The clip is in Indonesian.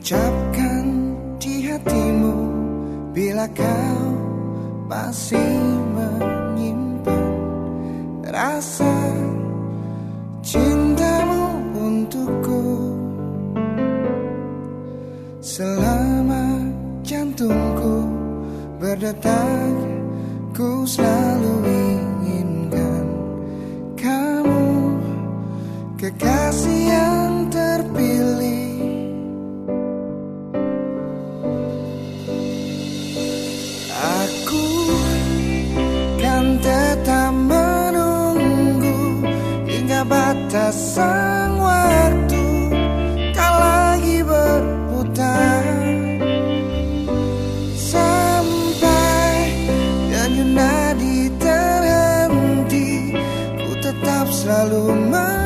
Ucapkan di hatimu Bila kau masih menyimpan Rasa cintamu untukku. Selama jantungku berdetak Ku selalu Sang waktu tak lagi berputar. Sampai dan nadi terhenti ku tetap selalu menang